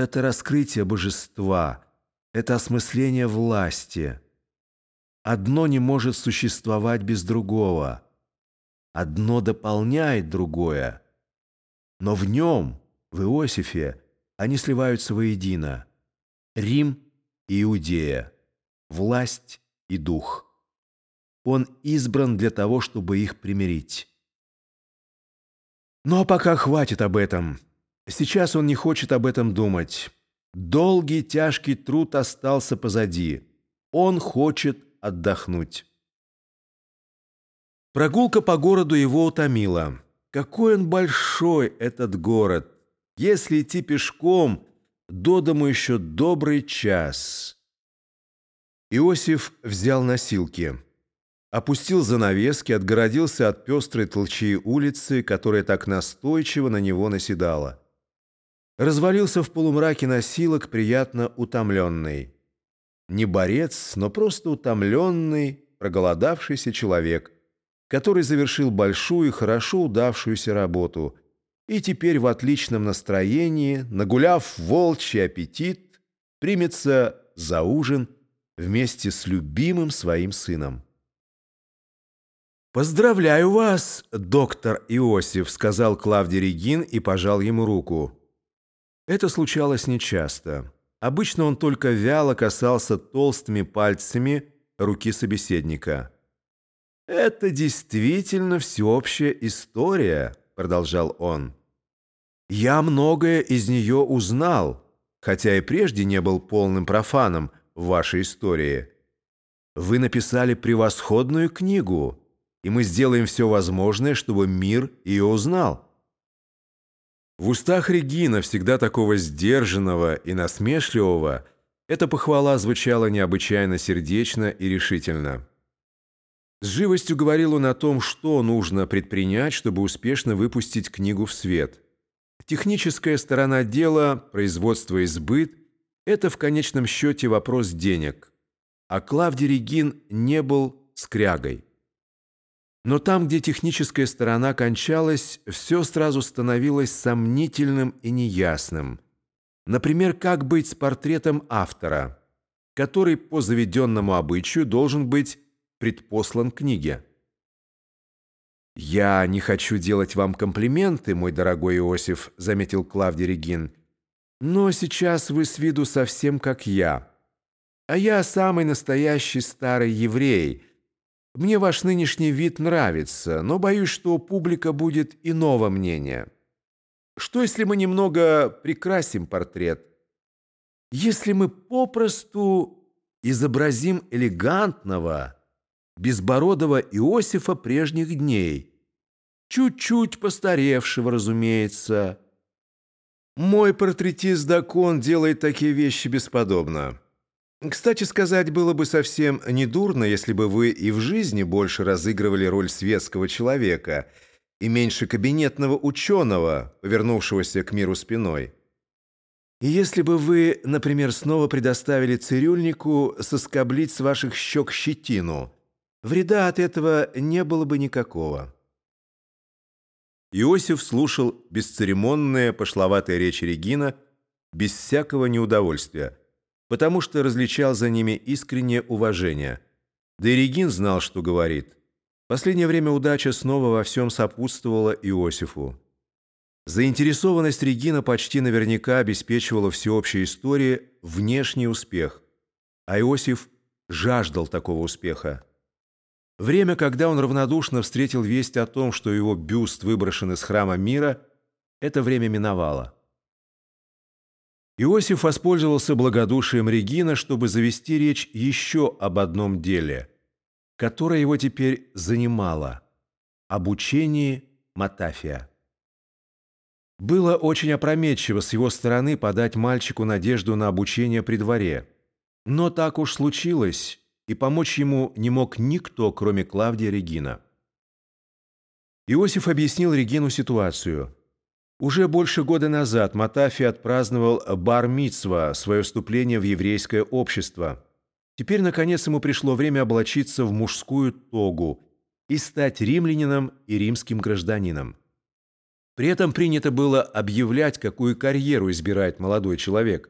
это раскрытие божества, это осмысление власти. Одно не может существовать без другого. Одно дополняет другое. Но в нем, в Иосифе, они сливаются воедино. Рим и Иудея, власть и дух. Он избран для того, чтобы их примирить. Но пока хватит об этом. Сейчас он не хочет об этом думать. Долгий тяжкий труд остался позади. Он хочет отдохнуть. Прогулка по городу его утомила. Какой он большой, этот город! Если идти пешком, до дому еще добрый час. Иосиф взял носилки. Опустил занавески, отгородился от пестрой толчей улицы, которая так настойчиво на него наседала. Развалился в полумраке носилок, приятно утомленный. Не борец, но просто утомленный, проголодавшийся человек, который завершил большую и хорошо удавшуюся работу и теперь в отличном настроении, нагуляв волчий аппетит, примется за ужин вместе с любимым своим сыном. «Поздравляю вас, доктор Иосиф», — сказал Клавдий Регин и пожал ему руку. Это случалось нечасто. Обычно он только вяло касался толстыми пальцами руки собеседника. «Это действительно всеобщая история», — продолжал он. «Я многое из нее узнал, хотя и прежде не был полным профаном в вашей истории. Вы написали превосходную книгу» и мы сделаем все возможное, чтобы мир ее узнал». В устах Регина, всегда такого сдержанного и насмешливого, эта похвала звучала необычайно сердечно и решительно. С живостью говорил он о том, что нужно предпринять, чтобы успешно выпустить книгу в свет. Техническая сторона дела, производство и сбыт – это в конечном счете вопрос денег. А Клавдий Регин не был скрягой. Но там, где техническая сторона кончалась, все сразу становилось сомнительным и неясным. Например, как быть с портретом автора, который по заведенному обычаю должен быть предпослан книге. «Я не хочу делать вам комплименты, мой дорогой Иосиф», — заметил Клавдий Регин. «Но сейчас вы с виду совсем как я. А я самый настоящий старый еврей» Мне ваш нынешний вид нравится, но боюсь, что публика будет иного мнения. Что, если мы немного прикрасим портрет? Если мы попросту изобразим элегантного, безбородого Иосифа прежних дней, чуть-чуть постаревшего, разумеется. Мой портретист Дакон делает такие вещи бесподобно. Кстати сказать, было бы совсем недурно, если бы вы и в жизни больше разыгрывали роль светского человека и меньше кабинетного ученого, повернувшегося к миру спиной. И если бы вы, например, снова предоставили цирюльнику соскоблить с ваших щек щетину, вреда от этого не было бы никакого. Иосиф слушал бесцеремонные, пошловатые речи Регина без всякого неудовольствия потому что различал за ними искреннее уважение. Да знал, что говорит. Последнее время удача снова во всем сопутствовала Иосифу. Заинтересованность Регина почти наверняка обеспечивала всеобщей истории внешний успех, а Иосиф жаждал такого успеха. Время, когда он равнодушно встретил весть о том, что его бюст выброшен из храма мира, это время миновало. Иосиф воспользовался благодушием Регина, чтобы завести речь еще об одном деле, которое его теперь занимало – обучении Матафия. Было очень опрометчиво с его стороны подать мальчику надежду на обучение при дворе. Но так уж случилось, и помочь ему не мог никто, кроме Клавдия Регина. Иосиф объяснил Регину ситуацию – уже больше года назад Матафи отпраздновал бар-мицва, свое вступление в еврейское общество. Теперь, наконец, ему пришло время облачиться в мужскую тогу и стать римлянином и римским гражданином. При этом принято было объявлять, какую карьеру избирает молодой человек.